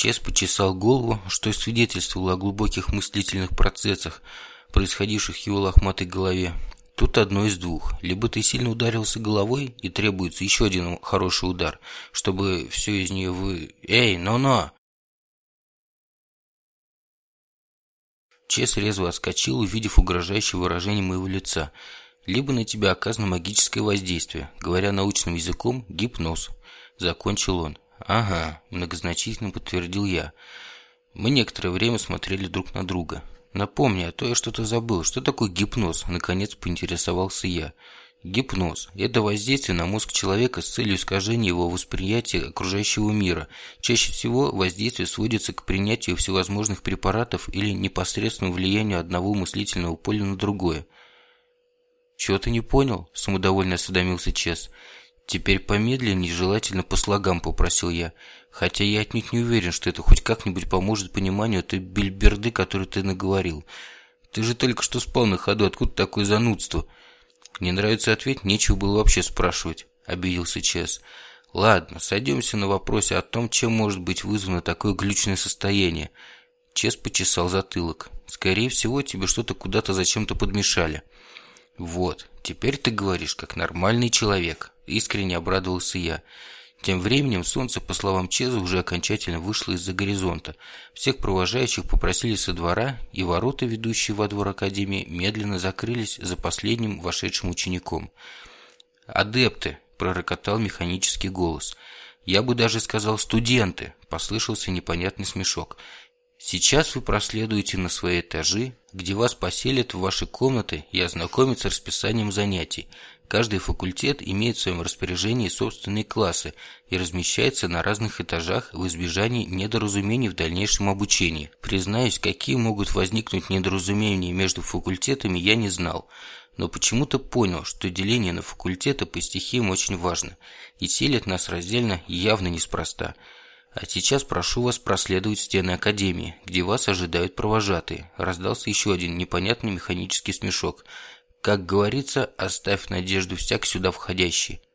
Чес почесал голову, что свидетельствовало о глубоких мыслительных процессах, происходивших в его лохматой голове. Тут одно из двух. Либо ты сильно ударился головой, и требуется еще один хороший удар, чтобы все из нее вы... Эй, но-но! Чес резво отскочил, увидев угрожающее выражение моего лица. Либо на тебя оказано магическое воздействие, говоря научным языком, гипноз. Закончил он. Ага, многозначительно подтвердил я. Мы некоторое время смотрели друг на друга. Напомни, а то я что-то забыл. Что такое гипноз? Наконец поинтересовался я. Гипноз – это воздействие на мозг человека с целью искажения его восприятия окружающего мира. Чаще всего воздействие сводится к принятию всевозможных препаратов или непосредственному влиянию одного мыслительного поля на другое. «Чего ты не понял?» – самодовольно осведомился Чес. «Теперь помедленнее, желательно по слогам», – попросил я. «Хотя я отнюдь не уверен, что это хоть как-нибудь поможет пониманию той бельберды, которую ты наговорил. Ты же только что спал на ходу, откуда такое занудство?» «Не нравится ответ, нечего было вообще спрашивать», – обиделся Чес. «Ладно, сойдемся на вопросе о том, чем может быть вызвано такое глючное состояние». Чес почесал затылок. «Скорее всего, тебе что-то куда-то зачем-то подмешали». «Вот, теперь ты говоришь, как нормальный человек», – искренне обрадовался я. Тем временем солнце, по словам Чеза, уже окончательно вышло из-за горизонта. Всех провожающих попросили со двора, и ворота, ведущие во двор Академии, медленно закрылись за последним вошедшим учеником. «Адепты!» – пророкотал механический голос. «Я бы даже сказал студенты!» – послышался непонятный смешок. Сейчас вы проследуете на свои этажи, где вас поселят в ваши комнаты и ознакомят с расписанием занятий. Каждый факультет имеет в своем распоряжении собственные классы и размещается на разных этажах в избежании недоразумений в дальнейшем обучении. Признаюсь, какие могут возникнуть недоразумения между факультетами, я не знал, но почему-то понял, что деление на факультеты по стихиям очень важно, и селят нас раздельно явно неспроста – а сейчас прошу вас проследовать стены Академии, где вас ожидают провожатые. Раздался еще один непонятный механический смешок. Как говорится, оставь надежду всяк сюда входящий.